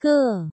个